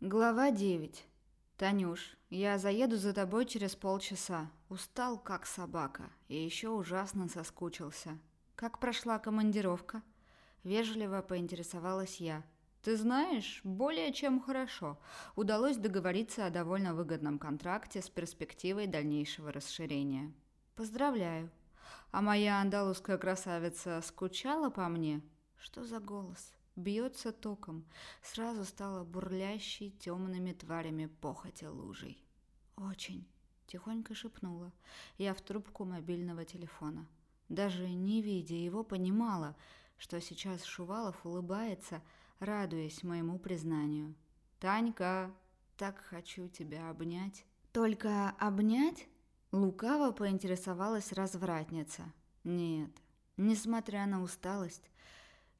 Глава 9. Танюш, я заеду за тобой через полчаса. Устал, как собака, и еще ужасно соскучился. Как прошла командировка? Вежливо поинтересовалась я. Ты знаешь, более чем хорошо. Удалось договориться о довольно выгодном контракте с перспективой дальнейшего расширения. Поздравляю. А моя андалузская красавица скучала по мне? Что за голос? Бьется током, сразу стала бурлящей темными тварями похоти лужей. «Очень», — тихонько шепнула я в трубку мобильного телефона. Даже не видя его, понимала, что сейчас Шувалов улыбается, радуясь моему признанию. «Танька, так хочу тебя обнять». «Только обнять?» Лукаво поинтересовалась развратница. «Нет, несмотря на усталость,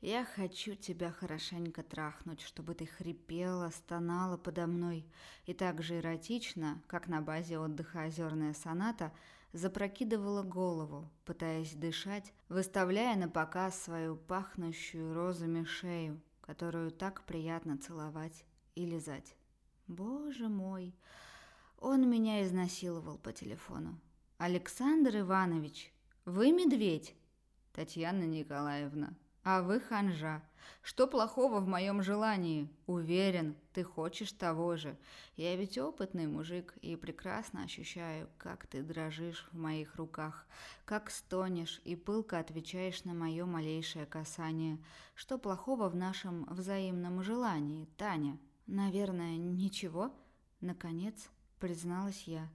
я хочу тебя хорошенько трахнуть, чтобы ты хрипела, стонала подо мной и так же эротично, как на базе отдыха «Озерная соната», запрокидывала голову, пытаясь дышать, выставляя на показ свою пахнущую розами шею, которую так приятно целовать и лизать. Боже мой, он меня изнасиловал по телефону. Александр Иванович, вы медведь? Татьяна Николаевна, а вы ханжа. Что плохого в моем желании? Уверен, ты хочешь того же. Я ведь опытный мужик и прекрасно ощущаю, как ты дрожишь в моих руках, как стонешь и пылко отвечаешь на мое малейшее касание. Что плохого в нашем взаимном желании, Таня? Наверное, ничего, наконец призналась я.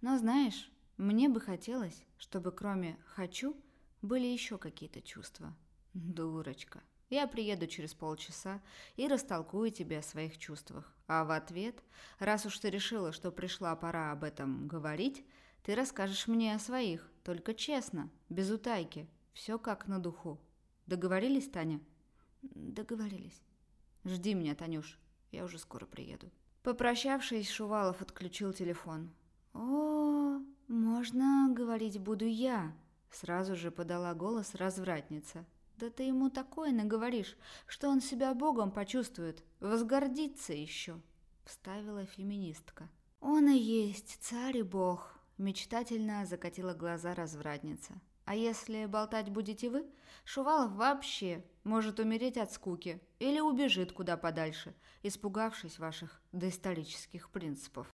Но знаешь, мне бы хотелось, чтобы кроме «хочу» были еще какие-то чувства. Дурочка. Я приеду через полчаса и растолкую тебе о своих чувствах. А в ответ, раз уж ты решила, что пришла пора об этом говорить, ты расскажешь мне о своих, только честно, без утайки, все как на духу. Договорились, Таня? Договорились. Жди меня, Танюш, я уже скоро приеду. Попрощавшись, Шувалов отключил телефон. «О, можно говорить буду я», — сразу же подала голос развратница. Да ты ему такое наговоришь, что он себя богом почувствует, возгордится еще, вставила феминистка. Он и есть царь и бог, мечтательно закатила глаза развратница. А если болтать будете вы, Шувалов вообще может умереть от скуки или убежит куда подальше, испугавшись ваших доисторических принципов.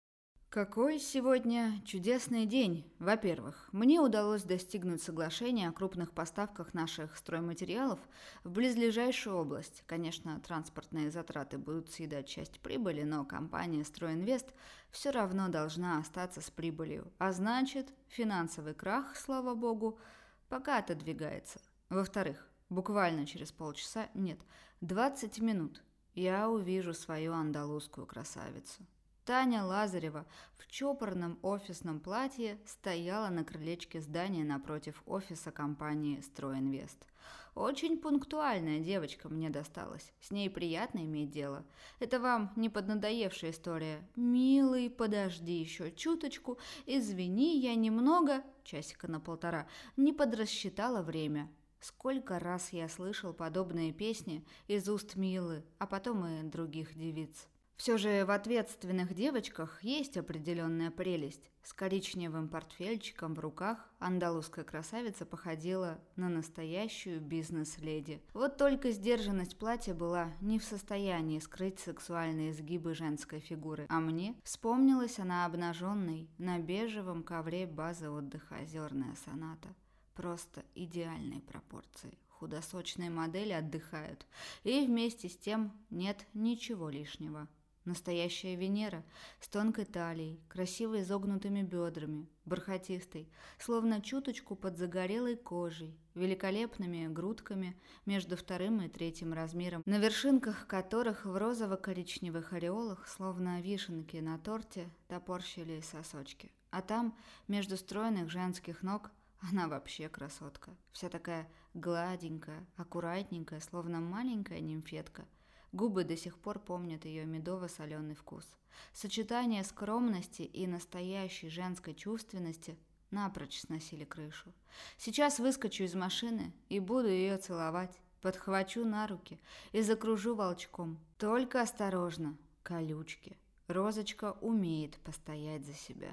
Какой сегодня чудесный день! Во-первых, мне удалось достигнуть соглашения о крупных поставках наших стройматериалов в близлежащую область. Конечно, транспортные затраты будут съедать часть прибыли, но компания «Стройинвест» все равно должна остаться с прибылью. А значит, финансовый крах, слава богу, пока отодвигается. Во-вторых, буквально через полчаса, нет, 20 минут, я увижу свою андалузскую красавицу. Таня Лазарева в чопорном офисном платье стояла на крылечке здания напротив офиса компании «Стройинвест». Очень пунктуальная девочка мне досталась. С ней приятно иметь дело. Это вам не поднадоевшая история. Милый, подожди еще чуточку. Извини, я немного, часика на полтора, не подрасчитала время. Сколько раз я слышал подобные песни из уст Милы, а потом и других девиц. Все же в ответственных девочках есть определенная прелесть. С коричневым портфельчиком в руках андалузская красавица походила на настоящую бизнес-леди. Вот только сдержанность платья была не в состоянии скрыть сексуальные изгибы женской фигуры. А мне вспомнилась она обнаженной на бежевом ковре базы отдыха «Озерная соната». Просто идеальные пропорции худосочные модели отдыхают, и вместе с тем нет ничего лишнего. Настоящая Венера с тонкой талией, красиво изогнутыми бедрами, бархатистой, словно чуточку под загорелой кожей, великолепными грудками между вторым и третьим размером, на вершинках которых в розово-коричневых ореолах, словно вишенки на торте, топорщили сосочки. А там, между стройных женских ног, она вообще красотка. Вся такая гладенькая, аккуратненькая, словно маленькая нимфетка – Губы до сих пор помнят ее медово-соленый вкус. Сочетание скромности и настоящей женской чувственности напрочь сносили крышу. Сейчас выскочу из машины и буду ее целовать, подхвачу на руки и закружу волчком. Только осторожно, колючки. Розочка умеет постоять за себя.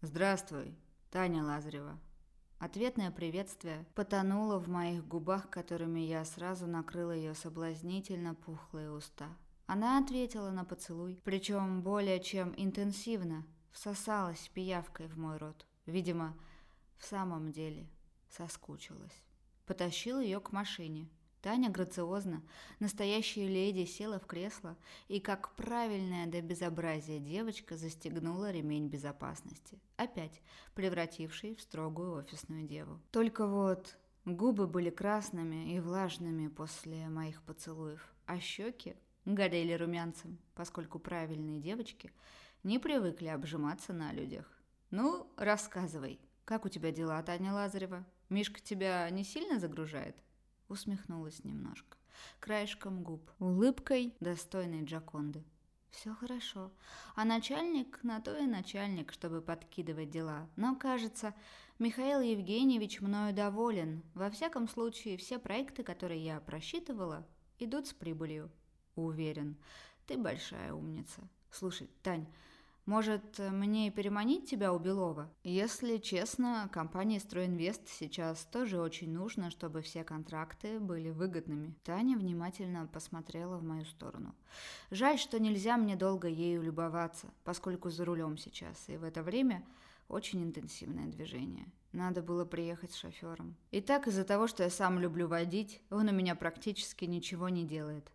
«Здравствуй, Таня Лазарева». Ответное приветствие потонуло в моих губах, которыми я сразу накрыла ее соблазнительно пухлые уста. Она ответила на поцелуй, причем более чем интенсивно, всосалась пиявкой в мой рот. Видимо, в самом деле соскучилась. Потащил ее к машине. Таня грациозно, настоящая леди, села в кресло и, как правильная до безобразия девочка, застегнула ремень безопасности, опять превративший в строгую офисную деву. Только вот губы были красными и влажными после моих поцелуев, а щеки горели румянцем, поскольку правильные девочки не привыкли обжиматься на людях. «Ну, рассказывай, как у тебя дела, Таня Лазарева? Мишка тебя не сильно загружает?» Усмехнулась немножко, краешком губ, улыбкой достойной Джаконды. Все хорошо. А начальник на то и начальник, чтобы подкидывать дела. Но, кажется, Михаил Евгеньевич мною доволен. Во всяком случае, все проекты, которые я просчитывала, идут с прибылью. Уверен. Ты большая умница. Слушай, Тань, может, мне переманить тебя у Белова? Если честно, компании «Стройинвест» сейчас тоже очень нужно, чтобы все контракты были выгодными. Таня внимательно посмотрела в мою сторону. Жаль, что нельзя мне долго ею любоваться, поскольку за рулем сейчас, и в это время очень интенсивное движение. Надо было приехать с шофером. И так из-за того, что я сам люблю водить, он у меня практически ничего не делает.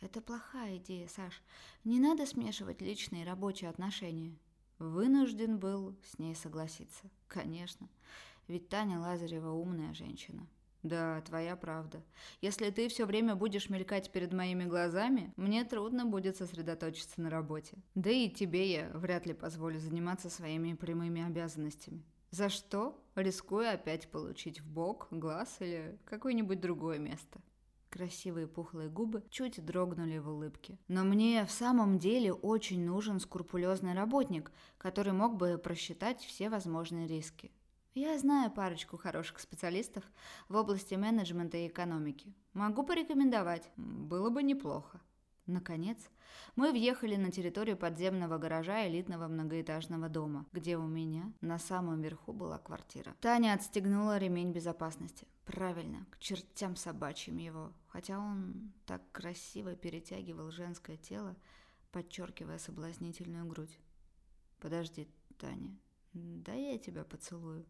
Это плохая идея, Саш. Не надо смешивать личные и рабочие отношения. Вынужден был с ней согласиться. Конечно. Ведь Таня Лазарева умная женщина. Да, твоя правда. Если ты все время будешь мелькать перед моими глазами, мне трудно будет сосредоточиться на работе. Да и тебе я вряд ли позволю заниматься своими прямыми обязанностями. За что? Рискую опять получить в бок, глаз или какое-нибудь другое место. Красивые пухлые губы чуть дрогнули в улыбке. Но мне в самом деле очень нужен скрупулезный работник, который мог бы просчитать все возможные риски. Я знаю парочку хороших специалистов в области менеджмента и экономики. Могу порекомендовать. Было бы неплохо. Наконец, мы въехали на территорию подземного гаража элитного многоэтажного дома, где у меня на самом верху была квартира. Таня отстегнула ремень безопасности. Правильно, к чертям собачьим его. Хотя он так красиво перетягивал женское тело, подчеркивая соблазнительную грудь. «Подожди, Таня, да я тебя поцелую».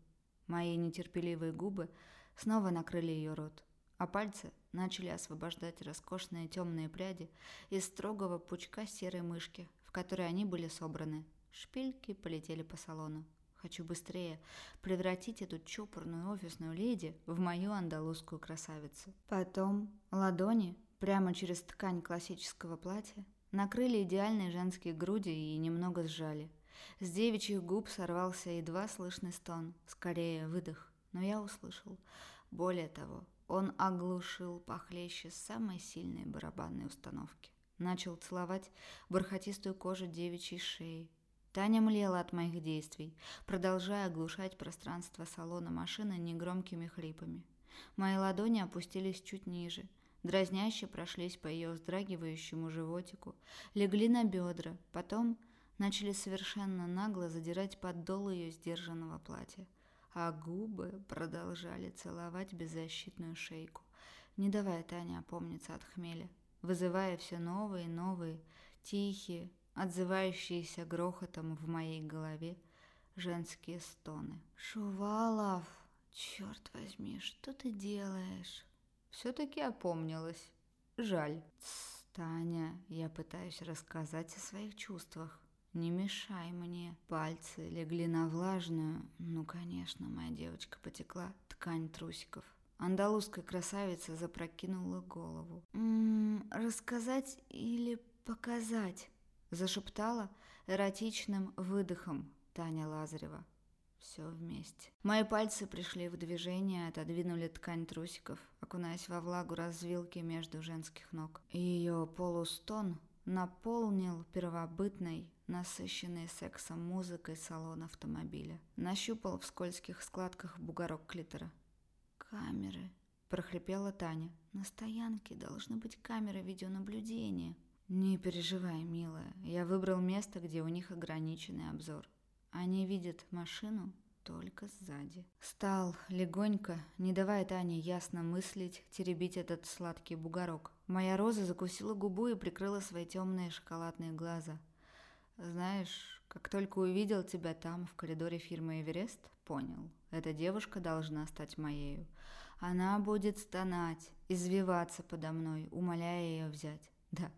Мои нетерпеливые губы снова накрыли ее рот а пальцы начали освобождать роскошные темные пряди из строгого пучка серой мышки, в которой они были собраны. Шпильки полетели по салону. Хочу быстрее превратить эту чопорную офисную леди в мою андалузскую красавицу. Потом ладони, прямо через ткань классического платья, накрыли идеальные женские груди и немного сжали. С девичьих губ сорвался едва слышный стон, скорее выдох, но я услышал. Более того, он оглушил похлеще самой сильной барабанной установки. Начал целовать бархатистую кожу девичьей шеи. Таня млела от моих действий, продолжая оглушать пространство салона машины негромкими хрипами. Мои ладони опустились чуть ниже, дразняще прошлись по ее вздрагивающему животику, легли на бедра, потом начали совершенно нагло задирать подол ее сдержанного платья а губы продолжали целовать беззащитную шейку, не давая Тане опомниться от хмеля, вызывая все новые и новые, тихие, отзывающиеся грохотом в моей голове женские стоны. «Шувалов, черт возьми, что ты делаешь?» Все-таки опомнилась. Жаль. Таня, я пытаюсь рассказать о своих чувствах. Не мешай мне. Пальцы легли на влажную, ну, конечно, моя девочка потекла, ткань трусиков. Андалузская красавица запрокинула голову. «М -м, «Рассказать или показать?» Зашептала эротичным выдохом Таня Лазарева. Все вместе. Мои пальцы пришли в движение, отодвинули ткань трусиков, окунаясь во влагу развилки между женских ног. Ее полустон наполнил первобытной, насыщенной сексом музыкой салон автомобиля. Нащупал в скользких складках бугорок клитора. «Камеры», – прохрипела Таня. «На стоянке должны быть камеры видеонаблюдения». Не переживай, милая. Я выбрал место, где у них ограниченный обзор. Они видят машину только сзади. Стал легонько, не давая Тане ясно мыслить, теребить этот сладкий бугорок. Моя роза закусила губу и прикрыла свои темные шоколадные глаза. Знаешь, как только увидел тебя там, в коридоре фирмы «Эверест», понял, эта девушка должна стать моею. Она будет стонать, извиваться подо мной, умоляя ее взять. Да,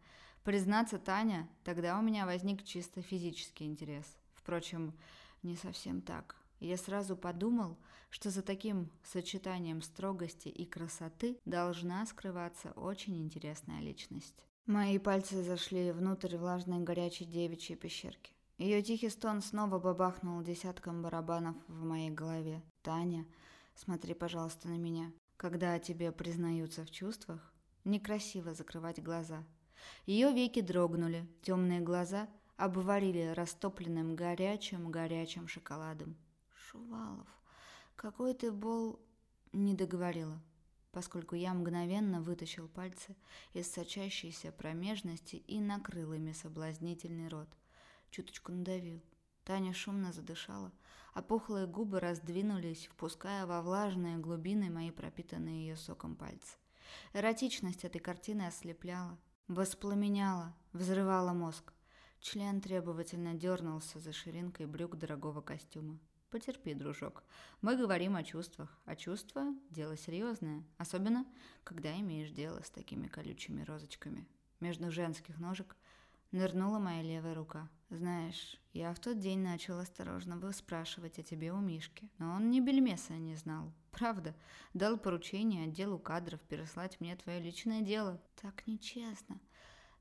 признаться, Таня, тогда у меня возник чисто физический интерес. Впрочем, не совсем так. Я сразу подумал, что за таким сочетанием строгости и красоты должна скрываться очень интересная личность. Мои пальцы зашли внутрь влажной горячей девичьей пещерки. Ее тихий стон снова бабахнул десятком барабанов в моей голове. «Таня, смотри, пожалуйста, на меня. Когда тебе признаются в чувствах, некрасиво закрывать глаза». Ее веки дрогнули, темные глаза обварили растопленным горячим-горячим шоколадом. «Шувалов, какой ты был...» Не договорила поскольку я мгновенно вытащил пальцы из сочащейся промежности и накрыл ими соблазнительный рот. Чуточку надавил. Таня шумно задышала, а пухлые губы раздвинулись, впуская во влажные глубины мои пропитанные ее соком пальцы. Эротичность этой картины ослепляла, воспламеняла, взрывала мозг. Член требовательно дернулся за ширинкой брюк дорогого костюма. Потерпи, дружок. Мы говорим о чувствах, а чувства – дело серьезное, особенно, когда имеешь дело с такими колючими розочками. Между женских ножек нырнула моя левая рука. Знаешь, я в тот день начал осторожно выспрашивать о тебе у Мишки, но он ни бельмеса не знал. Правда, дал поручение отделу кадров переслать мне твое личное дело. Так нечестно.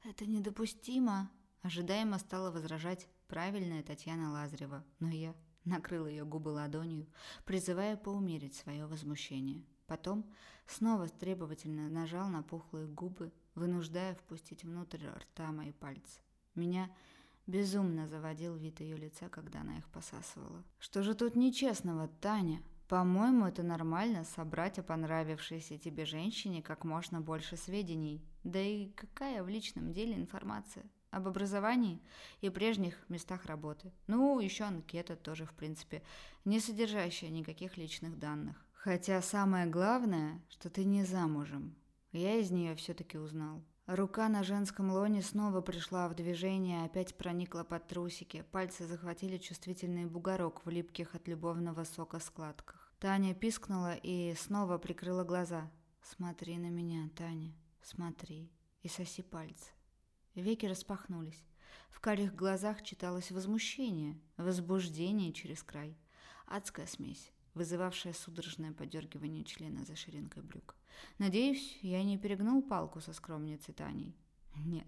Это недопустимо. Ожидаемо стала возражать правильная Татьяна Лазарева, но я накрыл ее губы ладонью, призывая поумерить свое возмущение. Потом снова требовательно нажал на пухлые губы, вынуждая впустить внутрь рта мои пальцы. Меня безумно заводил вид ее лица, когда она их посасывала. «Что же тут нечестного, Таня? По-моему, это нормально собрать о понравившейся тебе женщине как можно больше сведений. Да и какая в личном деле информация? об образовании и прежних местах работы. Ну, еще анкета тоже, в принципе, не содержащая никаких личных данных. Хотя самое главное, что ты не замужем. Я из нее все-таки узнал. Рука на женском лоне снова пришла в движение, опять проникла под трусики. Пальцы захватили чувствительный бугорок в липких от любовного сока складках. Таня пискнула и снова прикрыла глаза. «Смотри на меня, Таня, смотри и соси пальцы». Веки распахнулись. В карих глазах читалось возмущение, возбуждение через край. Адская смесь, вызывавшая судорожное подергивание члена за ширинкой брюк. Надеюсь, я не перегнул палку со скромницей Таней? Нет,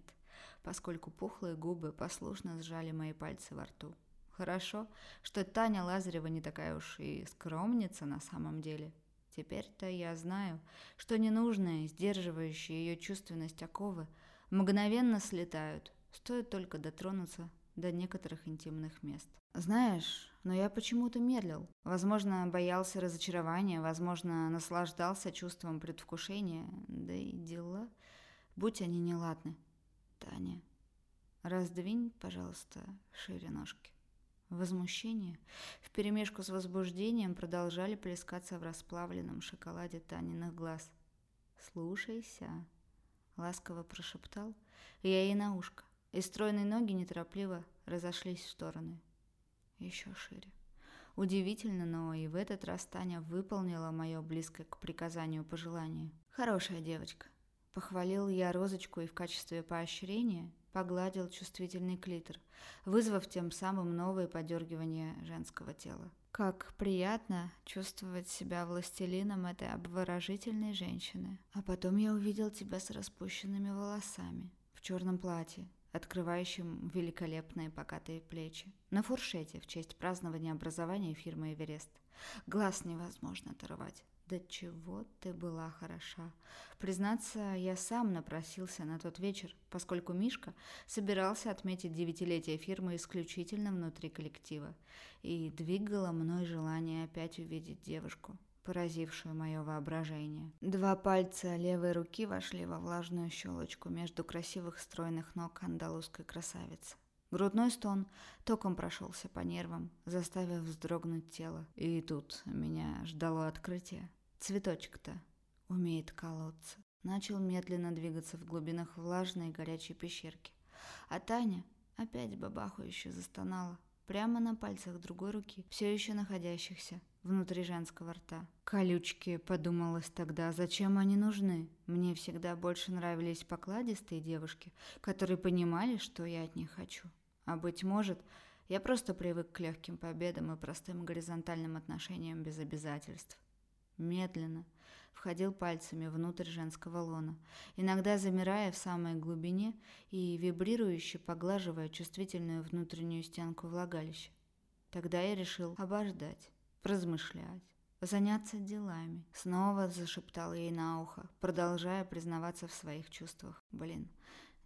поскольку пухлые губы послушно сжали мои пальцы во рту. Хорошо, что Таня Лазарева не такая уж и скромница на самом деле. Теперь-то я знаю, что ненужная, сдерживающая ее чувственность оковы – мгновенно слетают, стоит только дотронуться до некоторых интимных мест. Знаешь, но я почему-то медлил. Возможно, боялся разочарования, возможно, наслаждался чувством предвкушения, да и дела, будь они неладны. Таня, раздвинь, пожалуйста, шире ножки. Возмущение вперемешку с возбуждением продолжали плескаться в расплавленном шоколаде Таниных глаз. «Слушайся», ласково прошептал я ей на ушко, и стройные ноги неторопливо разошлись в стороны. Еще шире. Удивительно, но и в этот раз Таня выполнила мое близкое к приказанию пожелание. «Хорошая девочка», — похвалил я розочку и в качестве поощрения погладил чувствительный клитор, вызвав тем самым новые подергивания женского тела. Как приятно чувствовать себя властелином этой обворожительной женщины. А потом я увидел тебя с распущенными волосами, в черном платье, открывающем великолепные покатые плечи, на фуршете в честь празднования образования фирмы «Эверест». Глаз невозможно оторвать. Да чего ты была хороша. Признаться, я сам напросился на тот вечер, поскольку Мишка собирался отметить девятилетие фирмы исключительно внутри коллектива, и двигало мной желание опять увидеть девушку, поразившую мое воображение. Два пальца левой руки вошли во влажную щелочку между красивых стройных ног андалузской красавицы. Грудной стон током прошелся по нервам, заставив вздрогнуть тело. И тут меня ждало открытие. Цветочек-то умеет колоться. Начал медленно двигаться в глубинах влажной и горячей пещерки. А Таня опять бабахующе застонала, прямо на пальцах другой руки, все еще находящихся внутри женского рта. Колючки, подумалось тогда, зачем они нужны? Мне всегда больше нравились покладистые девушки, которые понимали, что я от них хочу. А быть может, я просто привык к легким победам и простым горизонтальным отношениям без обязательств. Медленно входил пальцами внутрь женского лона, иногда замирая в самой глубине и вибрирующе поглаживая чувствительную внутреннюю стенку влагалища. Тогда я решил обождать, размышлять, заняться делами. Снова зашептал ей на ухо, продолжая признаваться в своих чувствах. Блин,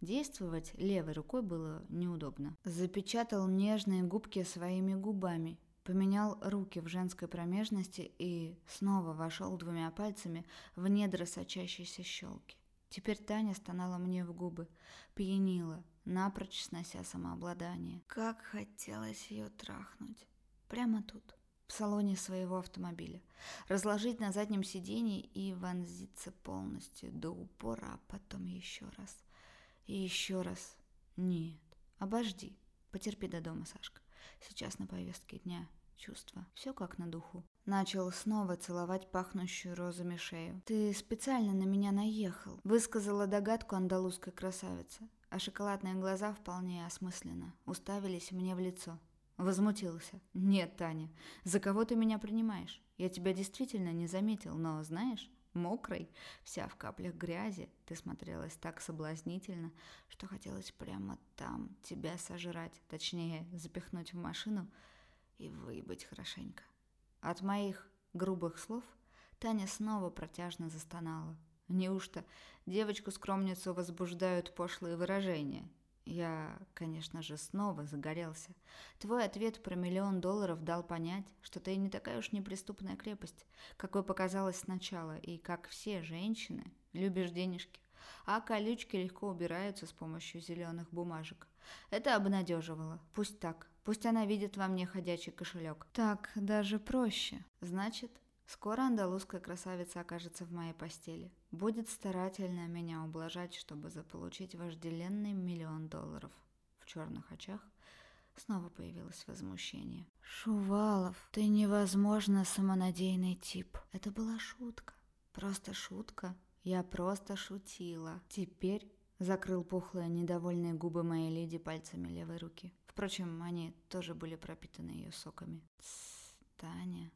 Действовать левой рукой было неудобно. Запечатал нежные губки своими губами, поменял руки в женской промежности и снова вошел двумя пальцами в недра сочащейся щелки. Теперь Таня стонала мне в губы, пьянила, напрочь снося самообладание. Как хотелось ее трахнуть. Прямо тут, в салоне своего автомобиля. Разложить на заднем сиденье и вонзиться полностью до упора, а потом еще раз. И еще раз. Нет, обожди. Потерпи до дома, Сашка. Сейчас на повестке дня. Чувства. Все как на духу. Начал снова целовать пахнущую розами шею. «Ты специально на меня наехал», — высказала догадку андалузской красавицы. А шоколадные глаза вполне осмысленно уставились мне в лицо. Возмутился. «Нет, Таня, за кого ты меня принимаешь? Я тебя действительно не заметил, но, знаешь, мокрой, вся в каплях грязи. Ты смотрелась так соблазнительно, что хотелось прямо там тебя сожрать, точнее, запихнуть в машину и выебать хорошенько. От моих грубых слов Таня снова протяжно застонала. Неужто девочку-скромницу возбуждают пошлые выражения? Я, конечно же, снова загорелся. Твой ответ про миллион долларов дал понять, что ты не такая уж неприступная крепость, какой показалось сначала, и, как все женщины, любишь денежки. А колючки легко убираются с помощью зеленых бумажек. Это обнадеживало. Пусть так. Пусть она видит во мне ходячий кошелек. Так даже проще. Значит, Скоро андалузская красавица окажется в моей постели. Будет старательно меня ублажать, чтобы заполучить вожделенный миллион долларов. В черных очах снова появилось возмущение. «Шувалов, ты невозможно самонадеянный тип. Это была шутка. Просто шутка. Я просто шутила. Теперь...» Закрыл пухлые недовольные губы моей леди пальцами левой руки. Впрочем, они тоже были пропитаны ее соками. «Тссс, Таня...»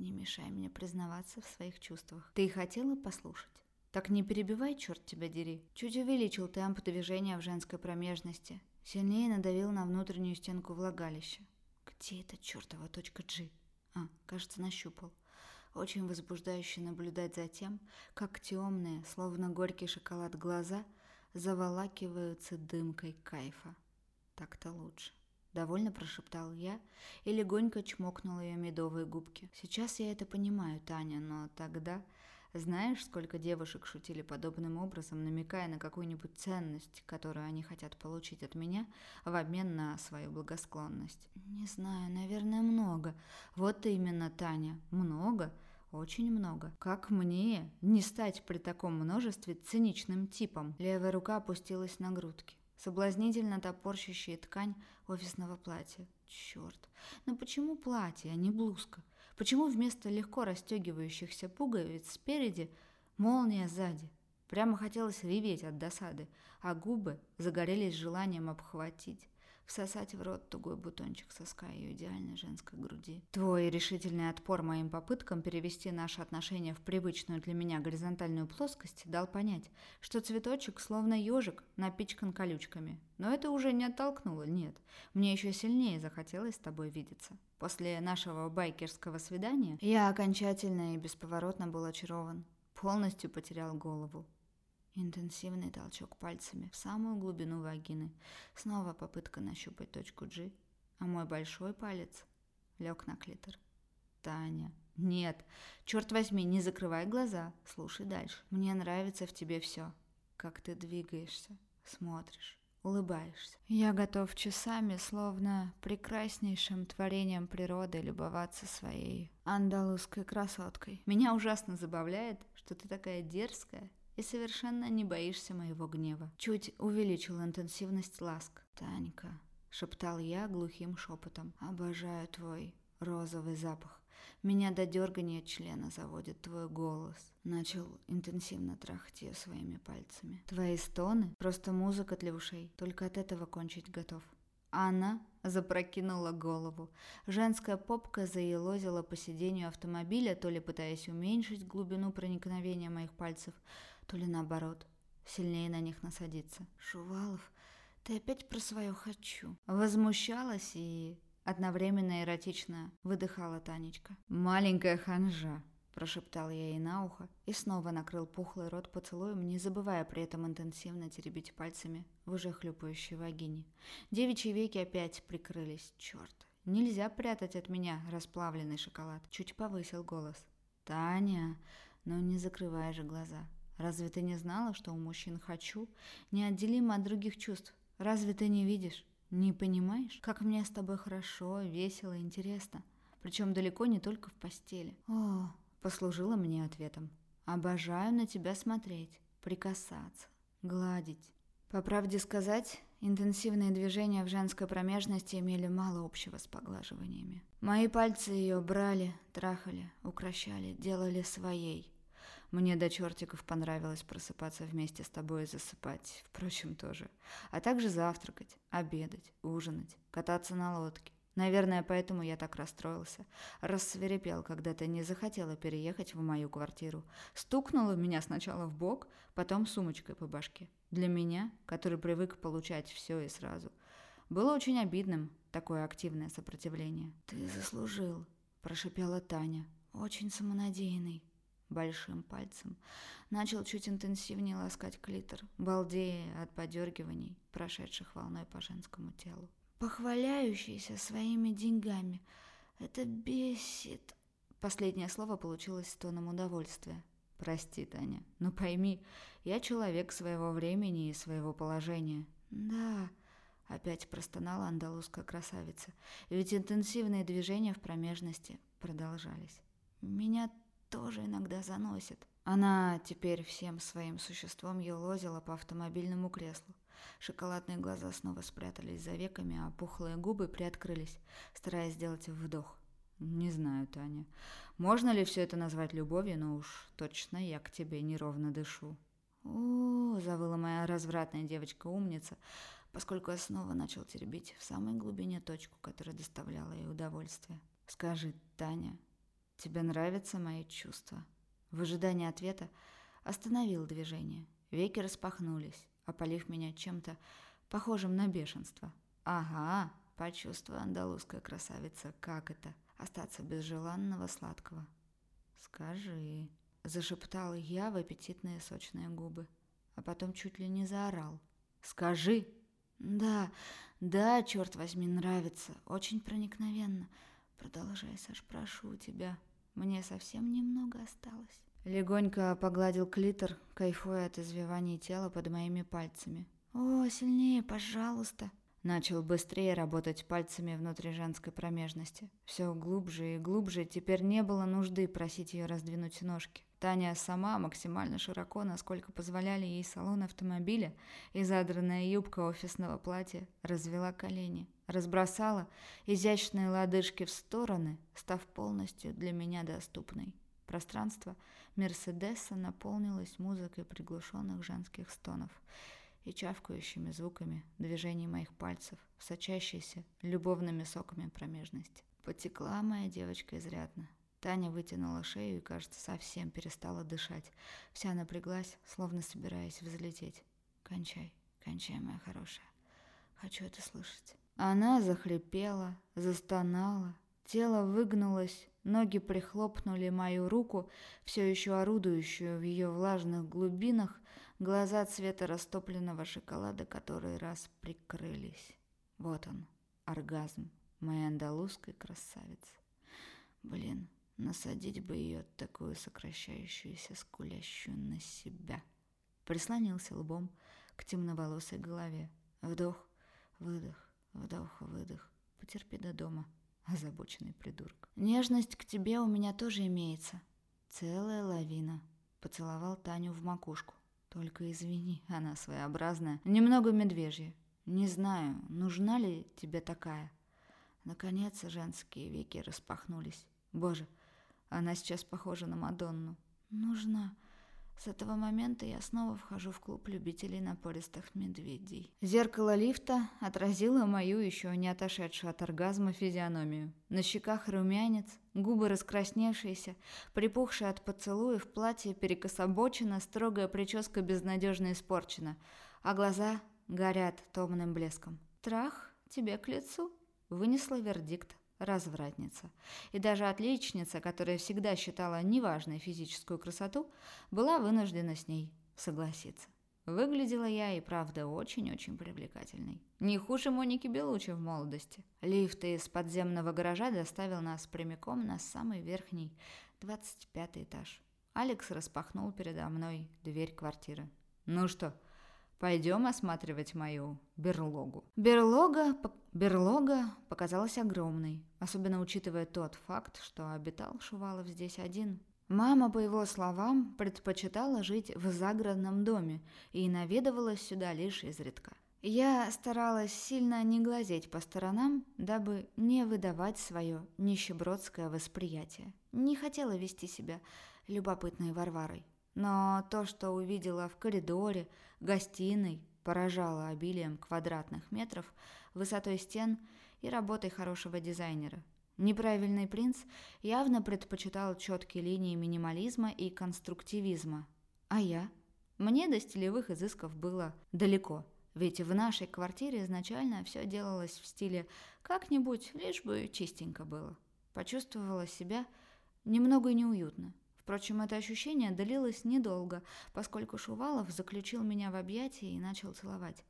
Не мешай мне признаваться в своих чувствах. Ты хотела послушать? Так не перебивай, черт тебя дери. Чуть увеличил темп движения в женской промежности. Сильнее надавил на внутреннюю стенку влагалища. Где эта чертова точка G? А, кажется, нащупал. Очень возбуждающе наблюдать за тем, как темные, словно горький шоколад глаза, заволакиваются дымкой кайфа. Так-то лучше. Довольно прошептал я и легонько чмокнул ее медовые губки. Сейчас я это понимаю, Таня, но тогда... Знаешь, сколько девушек шутили подобным образом, намекая на какую-нибудь ценность, которую они хотят получить от меня в обмен на свою благосклонность? Не знаю, наверное, много. Вот именно, Таня, много. Очень много. Как мне не стать при таком множестве циничным типом? Левая рука опустилась на грудки соблазнительно топорщащие ткань офисного платья. Черт, но почему платье, а не блузка? Почему вместо легко расстегивающихся пуговиц спереди молния сзади? Прямо хотелось реветь от досады, а губы загорелись желанием обхватить всосать в рот тугой бутончик соска ее идеальной женской груди. Твой решительный отпор моим попыткам перевести наши отношения в привычную для меня горизонтальную плоскость дал понять, что цветочек словно ежик напичкан колючками. Но это уже не оттолкнуло, нет. Мне еще сильнее захотелось с тобой видеться. После нашего байкерского свидания я окончательно и бесповоротно был очарован. Полностью потерял голову. Интенсивный толчок пальцами в самую глубину вагины. Снова попытка нащупать точку G, а мой большой палец лег на клитор. Таня, Нет, черт возьми, не закрывай глаза, слушай дальше. Мне нравится в тебе все. Как ты двигаешься, смотришь, улыбаешься. Я готов часами, словно прекраснейшим творением природы, любоваться своей андалузской красоткой. Меня ужасно забавляет, что ты такая дерзкая и совершенно не боишься моего гнева. Чуть увеличил интенсивность ласк. «Танька», — шептал я глухим шепотом, — «обожаю твой розовый запах. Меня до дергания члена заводит твой голос. Начал интенсивно трахать ее своими пальцами. Твои стоны — просто музыка для ушей. Только от этого кончить готов. Она запрокинула голову. Женская попка заелозила по сиденью автомобиля, то ли пытаясь уменьшить глубину проникновения моих пальцев, то ли наоборот, сильнее на них насадиться. «Шувалов, ты опять про свое хочу?» Возмущалась и Одновременно эротично выдыхала Танечка. «Маленькая ханжа», – прошептал я ей на ухо и снова накрыл пухлый рот поцелуем, не забывая при этом интенсивно теребить пальцами в уже хлюпающей вагине. Девичьи веки опять прикрылись. Черт, нельзя прятать от меня расплавленный шоколад. Чуть повысил голос. «Таня, ну не закрывай же глаза. Разве ты не знала, что у мужчин хочу неотделимо от других чувств? Разве ты не видишь?» Не понимаешь, как мне с тобой хорошо, весело, интересно. Причем далеко не только в постели. О, послужила мне ответом. Обожаю на тебя смотреть, прикасаться, гладить. По правде сказать, интенсивные движения в женской промежности имели мало общего с поглаживаниями. Мои пальцы ее брали, трахали, укращали, делали своей. Мне до чертиков понравилось просыпаться вместе с тобой и засыпать, впрочем, тоже. А также завтракать, обедать, ужинать, кататься на лодке. Наверное, поэтому я так расстроился. Рассверепел, когда ты не захотела переехать в мою квартиру. Стукнула меня сначала в бок, потом сумочкой по башке. Для меня, который привык получать все и сразу, было очень обидным такое активное сопротивление. «Ты заслужил», – прошипела Таня. «Очень самонадеянный» большим пальцем, начал чуть интенсивнее ласкать клитор, балдея от подергиваний, прошедших волной по женскому телу. «Похваляющийся своими деньгами. Это бесит». Последнее слово получилось с тоном удовольствия. «Прости, Таня, но пойми, я человек своего времени и своего положения». «Да», — опять простонала андалузская красавица, ведь интенсивные движения в промежности продолжались. «Меня тоже иногда заносит. Она теперь всем своим существом елозила по автомобильному креслу. Шоколадные глаза снова спрятались за веками, а пухлые губы приоткрылись, стараясь сделать вдох. «Не знаю, Таня. Можно ли все это назвать любовью, но уж точно я к тебе неровно дышу». «О, — завыла моя развратная девочка-умница, поскольку я снова начал теребить в самой глубине точку, которая доставляла ей удовольствие. Скажи, Таня, «Тебе нравятся мои чувства?» В ожидании ответа остановил движение. Веки распахнулись, опалив меня чем-то похожим на бешенство. «Ага, почувствуй, андалузская красавица, как это — остаться без желанного сладкого?» «Скажи», — зашептал я в аппетитные сочные губы, а потом чуть ли не заорал. «Скажи!» «Да, да, черт возьми, нравится, очень проникновенно. Продолжай, Саш, прошу тебя». Мне совсем немного осталось. Легонько погладил клитор, кайфуя от извиваний тела под моими пальцами. «О, сильнее, пожалуйста!» Начал быстрее работать пальцами внутри женской промежности. Все глубже и глубже, теперь не было нужды просить ее раздвинуть ножки. Таня сама максимально широко, насколько позволяли ей салон автомобиля и задранная юбка офисного платья, развела колени, разбросала изящные лодыжки в стороны, став полностью для меня доступной. Пространство Мерседеса наполнилось музыкой приглушенных женских стонов и чавкающими звуками движений моих пальцев, сочащейся любовными соками промежности. Потекла моя девочка изрядно, Таня вытянула шею и, кажется, совсем перестала дышать. Вся напряглась, словно собираясь взлететь. «Кончай, кончай, моя хорошая. Хочу это слышать». Она захрипела, застонала, тело выгнулось, ноги прихлопнули мою руку, все еще орудующую в ее влажных глубинах, глаза цвета растопленного шоколада который раз прикрылись. Вот он, оргазм моей андалузской красавицы. Блин, Насадить бы ее, такую сокращающуюся, скулящую на себя. Прислонился лбом к темноволосой голове. Вдох, выдох, вдох, выдох. Потерпи до дома, озабоченный придурок. Нежность к тебе у меня тоже имеется. Целая лавина. Поцеловал Таню в макушку. Только извини, она своеобразная, немного медвежья. Не знаю, нужна ли тебе такая. Наконец женские веки распахнулись. Боже, она сейчас похожа на Мадонну. Нужна. С этого момента я снова вхожу в клуб любителей напористых медведей. Зеркало лифта отразило мою еще не отошедшую от оргазма физиономию. На щеках румянец, губы раскрасневшиеся, припухшие от поцелуев, платье перекособочено, строгая прическа безнадежно испорчена, а глаза горят томным блеском. «Трах тебе к лицу», — вынесла вердикт развратница. И даже отличница, которая всегда считала неважной физическую красоту, была вынуждена с ней согласиться. Выглядела я и правда очень-очень привлекательной. Не хуже Моники Белучи в молодости. Лифт из подземного гаража доставил нас прямиком на самый верхний, 25 этаж. Алекс распахнул передо мной дверь квартиры. «Ну что, Пойдем осматривать мою берлогу. Берлога, берлога показалась огромной, особенно учитывая тот факт, что обитал Шувалов здесь один. Мама, по его словам, предпочитала жить в загородном доме и наведывалась сюда лишь изредка. Я старалась сильно не глазеть по сторонам, дабы не выдавать свое нищебродское восприятие. Не хотела вести себя любопытной Варварой. Но то, что увидела в коридоре, гостиной, поражало обилием квадратных метров, высотой стен и работой хорошего дизайнера. Неправильный принц явно предпочитал четкие линии минимализма и конструктивизма. А я? Мне до стилевых изысков было далеко, ведь в нашей квартире изначально все делалось в стиле «как-нибудь, лишь бы чистенько было». Почувствовала себя немного неуютно. Впрочем, это ощущение длилось недолго, поскольку Шувалов заключил меня в объятия и начал целовать.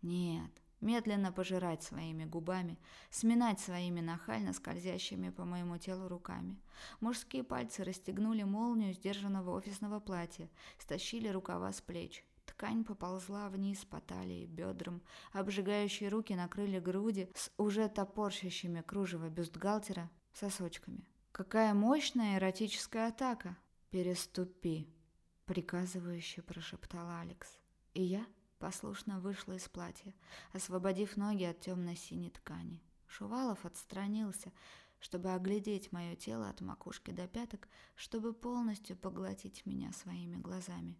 Нет, медленно пожирать своими губами, сминать своими нахально скользящими по моему телу руками. Мужские пальцы расстегнули молнию сдержанного офисного платья, стащили рукава с плеч. Ткань поползла вниз по талии, бедрам, обжигающие руки накрыли груди с уже топорщащими кружево бюстгальтера сосочками. Какая мощная эротическая атака! «Переступи», — приказывающе прошептал Алекс. И я послушно вышла из платья, освободив ноги от темно-синей ткани. Шувалов отстранился, чтобы оглядеть мое тело от макушки до пяток, чтобы полностью поглотить меня своими глазами.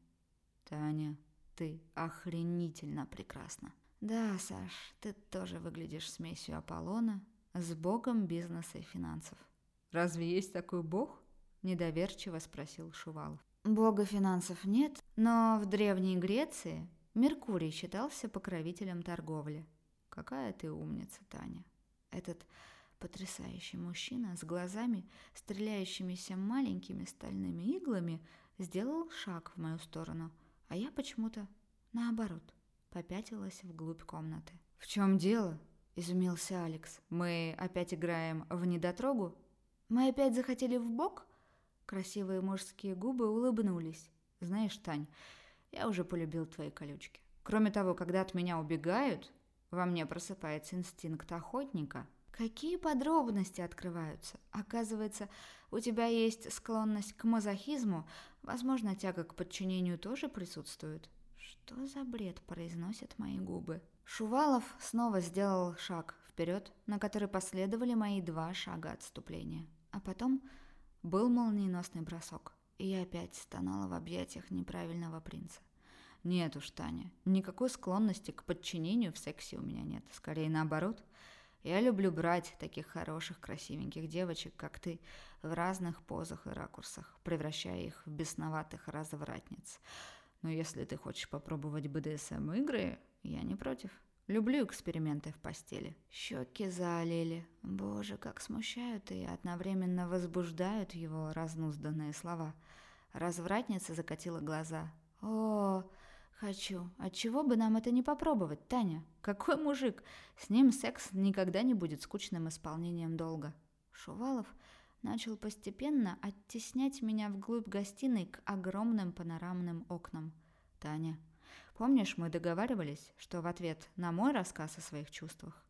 «Таня, ты охренительно прекрасна!» «Да, Саш, ты тоже выглядишь смесью Аполлона с богом бизнеса и финансов». «Разве есть такой бог?» Недоверчиво спросил Шувалов. Бога финансов нет, но в Древней Греции Меркурий считался покровителем торговли. Какая ты умница, Таня. Этот потрясающий мужчина с глазами, стреляющимися маленькими стальными иглами, сделал шаг в мою сторону, а я почему-то, наоборот, попятилась вглубь комнаты. «В чем дело?» – изумился Алекс. «Мы опять играем в недотрогу?» «Мы опять захотели в бок?» Красивые мужские губы улыбнулись. «Знаешь, Тань, я уже полюбил твои колючки. Кроме того, когда от меня убегают, во мне просыпается инстинкт охотника. Какие подробности открываются? Оказывается, у тебя есть склонность к мазохизму, возможно, тяга к подчинению тоже присутствует. Что за бред произносят мои губы? Шувалов снова сделал шаг вперед, на который последовали мои два шага отступления. А потом был молниеносный бросок, и я опять стонала в объятиях неправильного принца. Нет уж, Таня, никакой склонности к подчинению в сексе у меня нет. Скорее наоборот. Я люблю брать таких хороших, красивеньких девочек, как ты, в разных позах и ракурсах, превращая их в бесноватых развратниц. Но если ты хочешь попробовать БДСМ-игры, я не против. Люблю эксперименты в постели. Щеки залили. Боже, как смущают и одновременно возбуждают его разнузданные слова. Развратница закатила глаза. О, хочу. Отчего бы нам это не попробовать, Таня? Какой мужик? С ним секс никогда не будет скучным исполнением долга. Шувалов начал постепенно оттеснять меня вглубь гостиной к огромным панорамным окнам. «Таня, помнишь, мы договаривались, что в ответ на мой рассказ о своих чувствах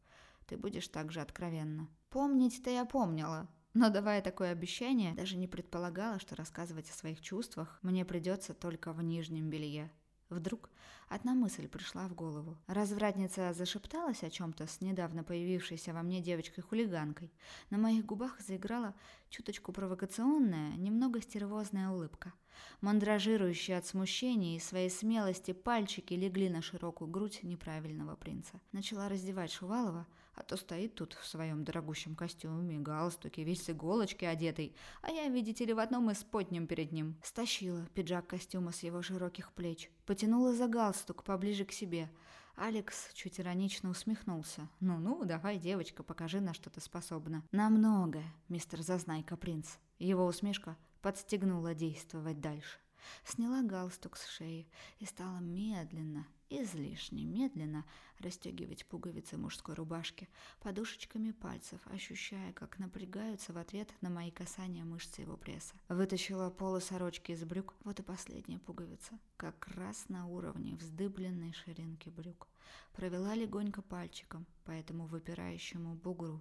ты будешь также откровенна?» «Помнить-то я помнила», но давая такое обещание, даже не предполагала, что рассказывать о своих чувствах мне придется только в нижнем белье. Вдруг одна мысль пришла в голову. Развратница зашепталась о чем-то с недавно появившейся во мне девочкой-хулиганкой. На моих губах заиграла чуточку провокационная, немного стервозная улыбка. Мандражирующие от смущения и своей смелости пальчики легли на широкую грудь неправильного принца. Начала раздевать Шувалова, а то стоит тут в своем дорогущем костюме, галстуке, весь с иголочки одетый, а я, видите ли, в одном из потнем перед ним. Стащила пиджак костюма с его широких плеч, потянула за галстук поближе к себе. Алекс чуть иронично усмехнулся. «Ну-ну, давай, девочка, покажи, на что ты способна». «На многое, мистер Зазнайка-принц». Его усмешка подстегнула действовать дальше. Сняла галстук с шеи и стала медленно, излишне медленно расстегивать пуговицы мужской рубашки подушечками пальцев, ощущая, как напрягаются в ответ на мои касания мышцы его пресса. Вытащила полы сорочки из брюк, вот и последняя пуговица, как раз на уровне вздыбленной ширинки брюк. Провела легонько пальчиком по этому выпирающему бугру.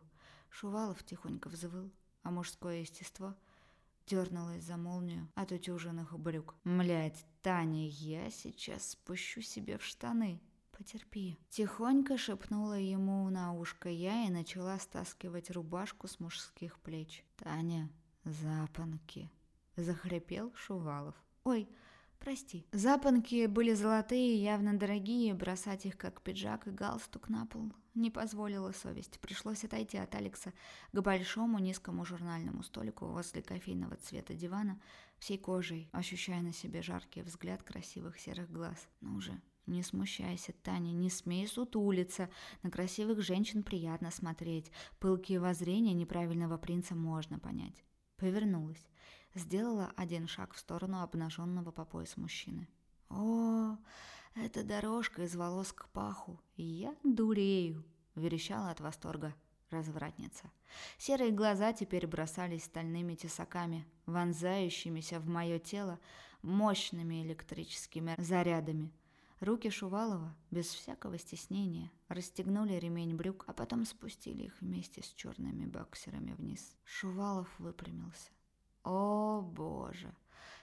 Шувалов тихонько взвыл, а мужское естество — дернулась за молнию от утюженных брюк. Млять, Таня, я сейчас спущу себе в штаны. Потерпи. Тихонько шепнула ему на ушко я и начала стаскивать рубашку с мужских плеч. Таня, запонки. Захрипел Шувалов. Ой, Прости. Запонки были золотые, явно дорогие, бросать их как пиджак и галстук на пол не позволила совесть. Пришлось отойти от Алекса к большому низкому журнальному столику возле кофейного цвета дивана, всей кожей, ощущая на себе жаркий взгляд красивых серых глаз. Ну уже, не смущайся, Таня, не смей сутулиться. На красивых женщин приятно смотреть. Пылкие воззрения неправильного принца можно понять. Повернулась сделала один шаг в сторону обнаженного по пояс мужчины. «О, это дорожка из волос к паху, я дурею!» — верещала от восторга развратница. Серые глаза теперь бросались стальными тесаками, вонзающимися в мое тело мощными электрическими зарядами. Руки Шувалова, без всякого стеснения, расстегнули ремень брюк, а потом спустили их вместе с черными боксерами вниз. Шувалов выпрямился. О, боже!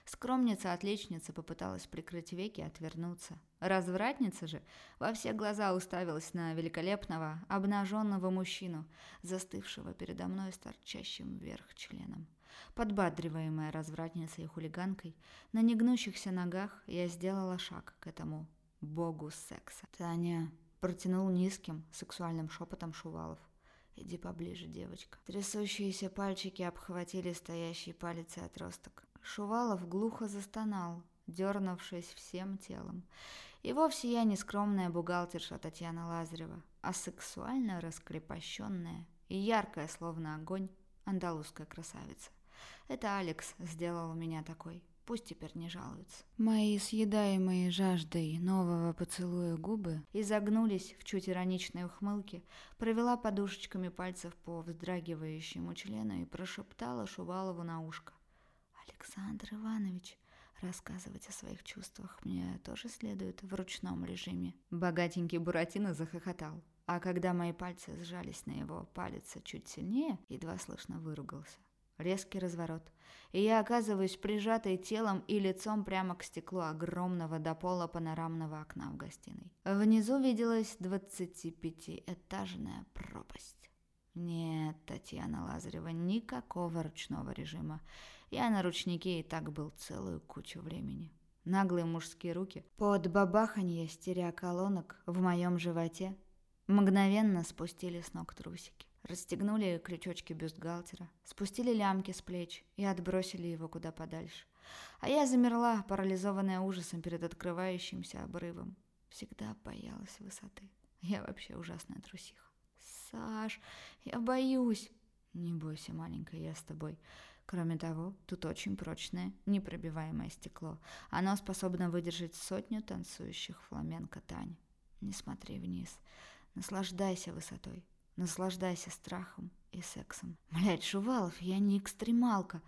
Скромница-отличница попыталась прикрыть веки и отвернуться. Развратница же во все глаза уставилась на великолепного, обнаженного мужчину, застывшего передо мной с торчащим вверх членом. Подбадриваемая развратницей и хулиганкой, на негнущихся ногах я сделала шаг к этому богу секса. «Таня!» – протянул низким, сексуальным шепотом Шувалов. «Иди поближе, девочка». Трясущиеся пальчики обхватили стоящий палец и отросток. Шувалов глухо застонал, дернувшись всем телом. И вовсе я не скромная бухгалтерша Татьяна Лазарева, а сексуально раскрепощенная и яркая, словно огонь, андалузская красавица. Это Алекс сделал меня такой. Пусть теперь не жалуются. Мои съедаемые жаждой нового поцелуя губы изогнулись в чуть ироничной ухмылке, провела подушечками пальцев по вздрагивающему члену и прошептала Шувалову на ушко. «Александр Иванович, рассказывать о своих чувствах мне тоже следует в ручном режиме». Богатенький Буратино захохотал, а когда мои пальцы сжались на его палец чуть сильнее, едва слышно выругался. Резкий разворот. И я оказываюсь прижатой телом и лицом прямо к стеклу огромного до пола панорамного окна в гостиной. Внизу виделась 25-этажная пропасть. Нет, Татьяна Лазарева, никакого ручного режима. Я на ручнике и так был целую кучу времени. Наглые мужские руки под бабаханье стереоколонок в моем животе мгновенно спустили с ног трусики. Расстегнули крючочки бюстгальтера, спустили лямки с плеч и отбросили его куда подальше. А я замерла, парализованная ужасом перед открывающимся обрывом. Всегда боялась высоты. Я вообще ужасная трусиха. «Саш, я боюсь!» «Не бойся, маленькая, я с тобой. Кроме того, тут очень прочное, непробиваемое стекло. Оно способно выдержать сотню танцующих фламенко Тань. Не смотри вниз. Наслаждайся высотой. Наслаждайся страхом и сексом. Блять, Шувалов, я не экстремалка.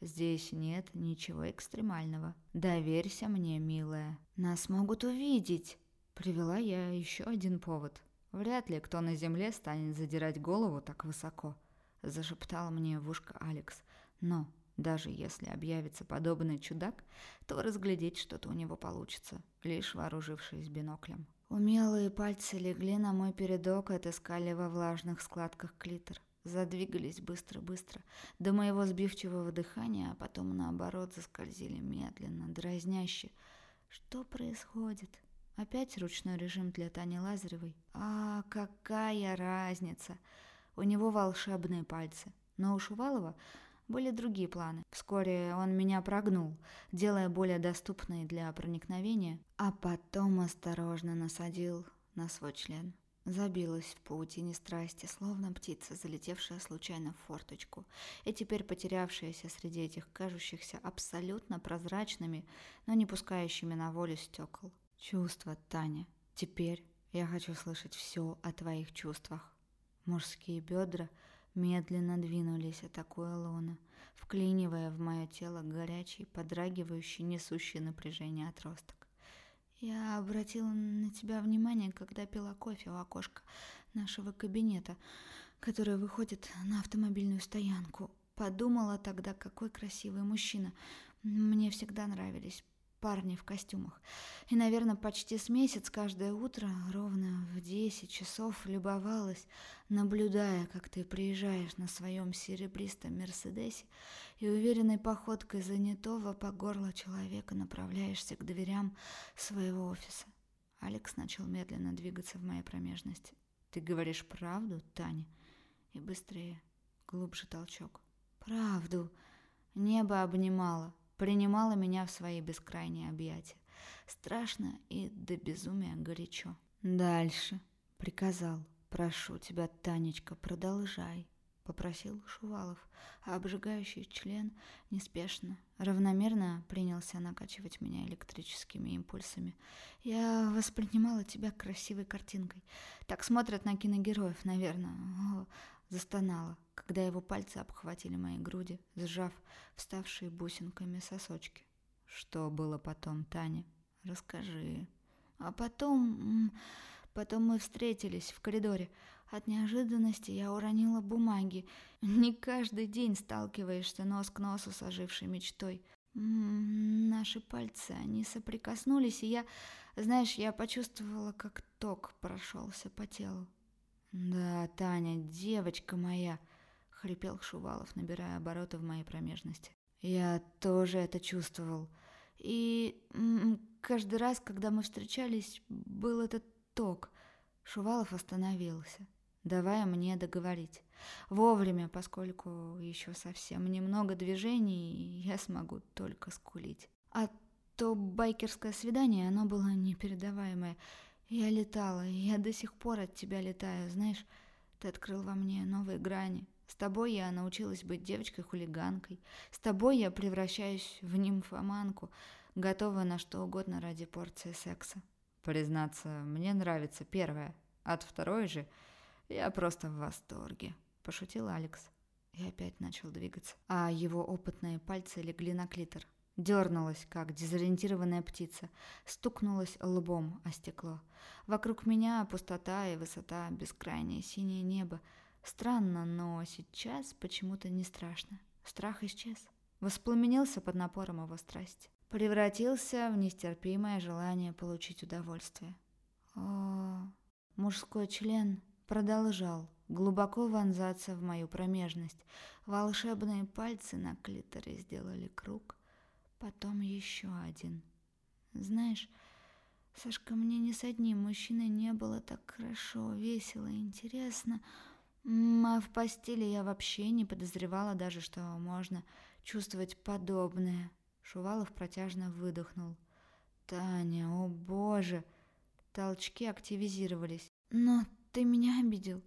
Здесь нет ничего экстремального. Доверься мне, милая. Нас могут увидеть. Привела я еще один повод. Вряд ли кто на земле станет задирать голову так высоко. Зашептал мне в ушко Алекс. Но даже если объявится подобный чудак, то разглядеть что-то у него получится, лишь вооружившись биноклем. Умелые пальцы легли на мой передок и отыскали во влажных складках клитор. Задвигались быстро-быстро, до моего сбивчивого дыхания, а потом, наоборот, заскользили медленно, дразняще. Что происходит? Опять ручной режим для Тани Лазаревой? А, какая разница! У него волшебные пальцы. Но у Шувалова были другие планы. Вскоре он меня прогнул, делая более доступной для проникновения, а потом осторожно насадил на свой член. Забилась в паутине страсти, словно птица, залетевшая случайно в форточку, и теперь потерявшаяся среди этих кажущихся абсолютно прозрачными, но не пускающими на волю стекол. Чувства, Таня. Теперь я хочу слышать все о твоих чувствах. Мужские бедра медленно двинулись, атакуя лона, вклинивая в мое тело горячий, подрагивающий, несущий напряжение отросток. Я обратила на тебя внимание, когда пила кофе у окошка нашего кабинета, которое выходит на автомобильную стоянку. Подумала тогда, какой красивый мужчина. Мне всегда нравились парни в костюмах. И, наверное, почти с месяц каждое утро, ровно в 10 часов, любовалась, наблюдая, как ты приезжаешь на своем серебристом Мерседесе и уверенной походкой занятого по горло человека направляешься к дверям своего офиса. Алекс начал медленно двигаться в моей промежности. «Ты говоришь правду, Таня?» И быстрее, глубже толчок. «Правду!» Небо обнимало, принимала меня в свои бескрайние объятия. Страшно и до безумия горячо. «Дальше», — приказал. «Прошу тебя, Танечка, продолжай», — попросил Шувалов, а обжигающий член неспешно, равномерно принялся накачивать меня электрическими импульсами. Я воспринимала тебя красивой картинкой. Так смотрят на киногероев, наверное. О, застонала, когда его пальцы обхватили мои груди, сжав вставшие бусинками сосочки. Что было потом, Таня? Расскажи. А потом... Потом мы встретились в коридоре. От неожиданности я уронила бумаги. Не каждый день сталкиваешься нос к носу с ожившей мечтой. Наши пальцы, они соприкоснулись, и я, знаешь, я почувствовала, как ток прошелся по телу. «Да, Таня, девочка моя!» — хрипел Шувалов, набирая обороты в моей промежности. «Я тоже это чувствовал. И каждый раз, когда мы встречались, был этот ток. Шувалов остановился, давая мне договорить. Вовремя, поскольку еще совсем немного движений, я смогу только скулить. А то байкерское свидание, оно было непередаваемое. Я летала, я до сих пор от тебя летаю, знаешь, ты открыл во мне новые грани. С тобой я научилась быть девочкой-хулиганкой. С тобой я превращаюсь в нимфоманку, готовая на что угодно ради порции секса. Признаться, мне нравится первое. От второй же я просто в восторге, пошутил Алекс. И опять начал двигаться. А его опытные пальцы легли на клитор. Дернулась, как дезориентированная птица, стукнулась лбом о стекло. Вокруг меня пустота и высота, бескрайнее синее небо. Странно, но сейчас почему-то не страшно. Страх исчез. Воспламенился под напором его страсти. Превратился в нестерпимое желание получить удовольствие. О, мужской член продолжал глубоко вонзаться в мою промежность. Волшебные пальцы на клиторе сделали круг, Потом еще один. Знаешь, Сашка, мне ни с одним мужчиной не было так хорошо, весело, интересно. А в постели я вообще не подозревала даже, что можно чувствовать подобное. Шувалов протяжно выдохнул. Таня, о боже! Толчки активизировались. Но ты меня обидел.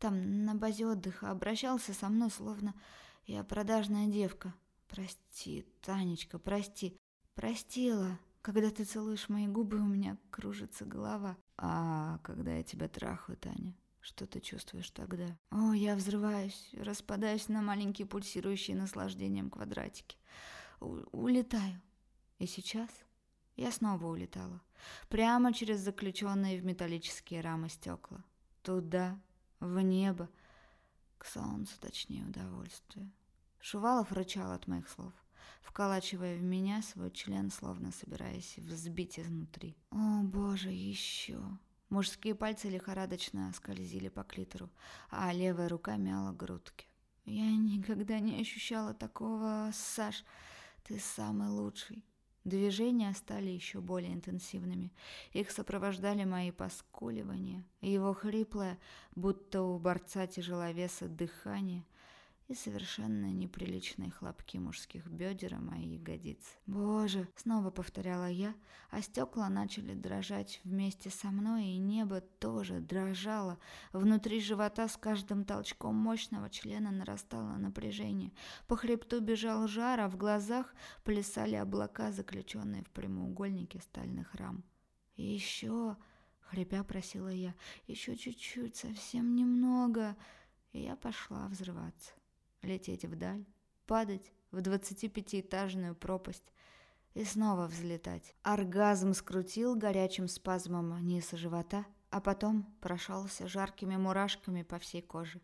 Там на базе отдыха обращался со мной, словно я продажная девка. Прости, Танечка, прости. Простила. Когда ты целуешь мои губы, у меня кружится голова. А когда я тебя трахаю, Таня, Что ты чувствуешь тогда? О, я взрываюсь, распадаюсь на маленькие пульсирующие наслаждением квадратики. У улетаю. И сейчас я снова улетала. Прямо через заключенные в металлические рамы стекла. Туда, в небо, к солнцу, точнее, удовольствию. Шувалов рычал от моих слов, вколачивая в меня свой член, словно собираясь взбить изнутри. О, боже, еще. Мужские пальцы лихорадочно скользили по клитору, а левая рука мяла грудки. Я никогда не ощущала такого, Саш. Ты самый лучший. Движения стали еще более интенсивными. Их сопровождали мои поскуливания, его хриплое, будто у борца тяжеловеса дыхание — и совершенно неприличные хлопки мужских бедер о мои ягодицы. «Боже!» — снова повторяла я, а стекла начали дрожать вместе со мной, и небо тоже дрожало. Внутри живота с каждым толчком мощного члена нарастало напряжение. По хребту бежал жар, а в глазах плясали облака, заключенные в прямоугольнике стальных рам. «Еще!» — хрипя просила я. «Еще чуть-чуть, совсем немного!» И я пошла взрываться лететь вдаль, падать в 25-этажную пропасть и снова взлетать. Оргазм скрутил горячим спазмом низ живота, а потом прошелся жаркими мурашками по всей коже.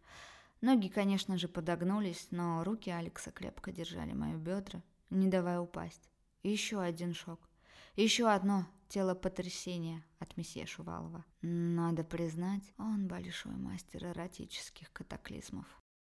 Ноги, конечно же, подогнулись, но руки Алекса крепко держали мои бедра, не давая упасть. Еще один шок. Еще одно тело потрясения от месье Шувалова. Надо признать, он большой мастер эротических катаклизмов.